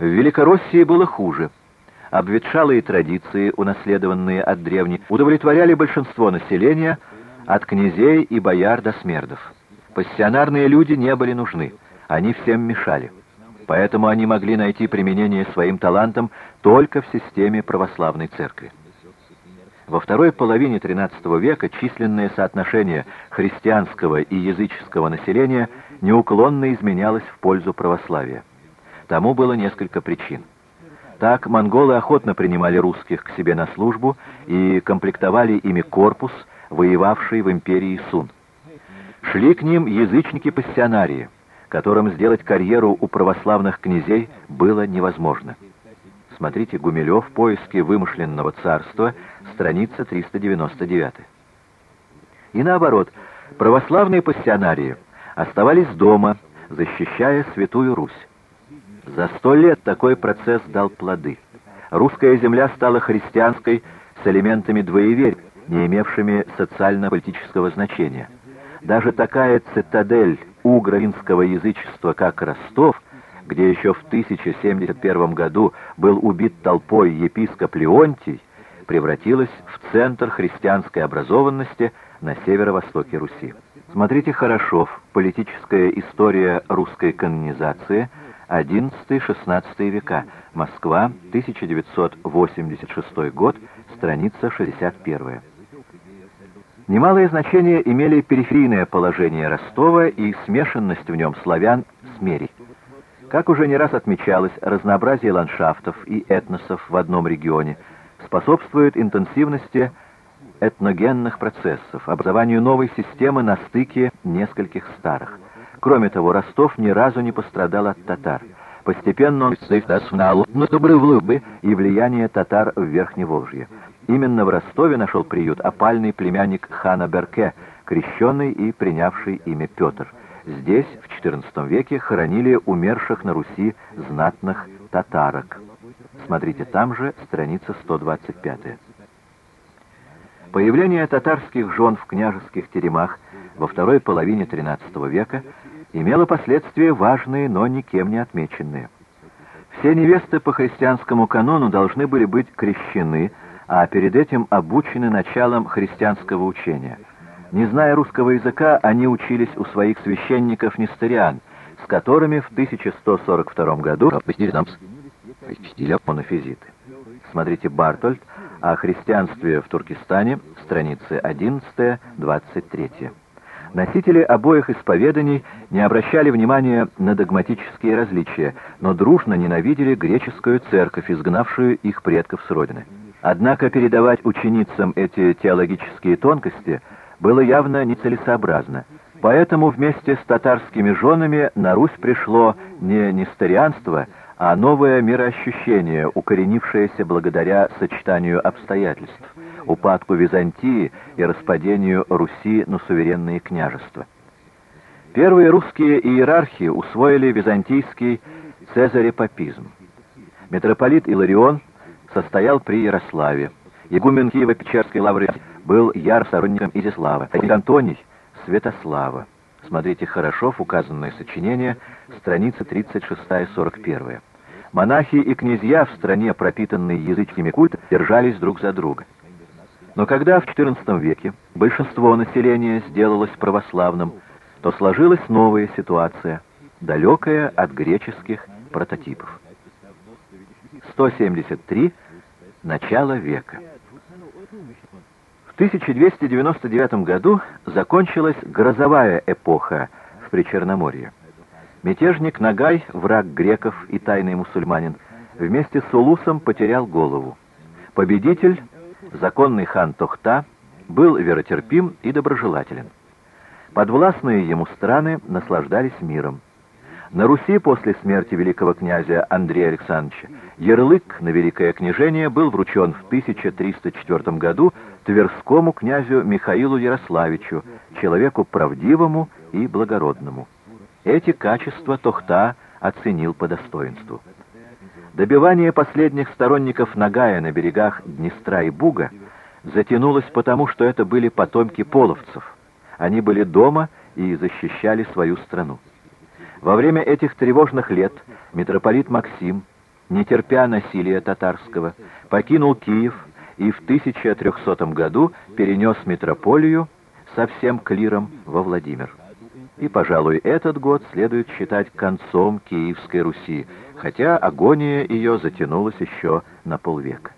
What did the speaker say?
В Великороссии было хуже. Обветшалые традиции, унаследованные от древних, удовлетворяли большинство населения, от князей и бояр до смердов. Пассионарные люди не были нужны, они всем мешали. Поэтому они могли найти применение своим талантам только в системе православной церкви. Во второй половине XIII века численное соотношение христианского и языческого населения неуклонно изменялось в пользу православия. Тому было несколько причин. Так монголы охотно принимали русских к себе на службу и комплектовали ими корпус, воевавший в империи Сун. Шли к ним язычники-пассионарии, которым сделать карьеру у православных князей было невозможно. Смотрите Гумилев «Поиски вымышленного царства», страница 399. И наоборот, православные пассионарии оставались дома, защищая Святую Русь. За сто лет такой процесс дал плоды. Русская земля стала христианской с элементами двоеверия, не имевшими социально-политического значения. Даже такая цитадель угро-финского язычества, как Ростов, где еще в 1071 году был убит толпой епископ Леонтий, превратилась в центр христианской образованности на северо-востоке Руси. Смотрите Хорошов «Политическая история русской канонизации», XI-XVI века, Москва, 1986 год, страница 61. Немалое значение имели периферийное положение Ростова и смешанность в нем славян с Мерей. Как уже не раз отмечалось, разнообразие ландшафтов и этносов в одном регионе способствует интенсивности этногенных процессов, образованию новой системы на стыке нескольких старых. Кроме того, Ростов ни разу не пострадал от татар. Постепенно он и влияние татар в Верхневолжье. Именно в Ростове нашел приют опальный племянник хана Берке, крещенный и принявший имя Петр. Здесь в XIV веке хоронили умерших на Руси знатных татарок. Смотрите, там же страница 125. Появление татарских жен в княжеских теремах во второй половине XIII века имело последствия важные, но никем не отмеченные. Все невесты по христианскому канону должны были быть крещены, а перед этим обучены началом христианского учения. Не зная русского языка, они учились у своих священников нестариан, с которыми в 1142 году посетили монофизиты. Смотрите Бартольд о христианстве в Туркестане, страницы 11-23. Носители обоих исповеданий не обращали внимания на догматические различия, но дружно ненавидели греческую церковь, изгнавшую их предков с родины. Однако передавать ученицам эти теологические тонкости было явно нецелесообразно. Поэтому вместе с татарскими женами на Русь пришло не несторианство, а новое мироощущение, укоренившееся благодаря сочетанию обстоятельств, упадку Византии и распадению Руси на суверенные княжества. Первые русские иерархи усвоили византийский цезарепапизм. Митрополит Иларион состоял при Ярославе. Игумен Киево-Печерской лавры был яр сторонником Изяслава, а Антоний — Святослава. Смотрите Хорошов, указанное сочинение, страница 36-41. Монахи и князья в стране, пропитанной языческими культами, держались друг за друга. Но когда в XIV веке большинство населения сделалось православным, то сложилась новая ситуация, далекая от греческих прототипов. 173. Начало века. В 1299 году закончилась грозовая эпоха в Причерноморье. Мятежник Нагай, враг греков и тайный мусульманин, вместе с Улусом потерял голову. Победитель, законный хан Тохта, был веротерпим и доброжелателен. Подвластные ему страны наслаждались миром. На Руси после смерти великого князя Андрея Александровича ярлык на великое княжение был вручен в 1304 году Тверскому князю Михаилу Ярославичу, человеку правдивому и благородному. Эти качества Тохта оценил по достоинству. Добивание последних сторонников Нагая на берегах Днестра и Буга затянулось потому, что это были потомки половцев. Они были дома и защищали свою страну. Во время этих тревожных лет митрополит Максим не терпя насилия татарского, покинул Киев и в 1300 году перенес митрополию со всем клиром во Владимир. И, пожалуй, этот год следует считать концом Киевской Руси, хотя агония ее затянулась еще на полвека.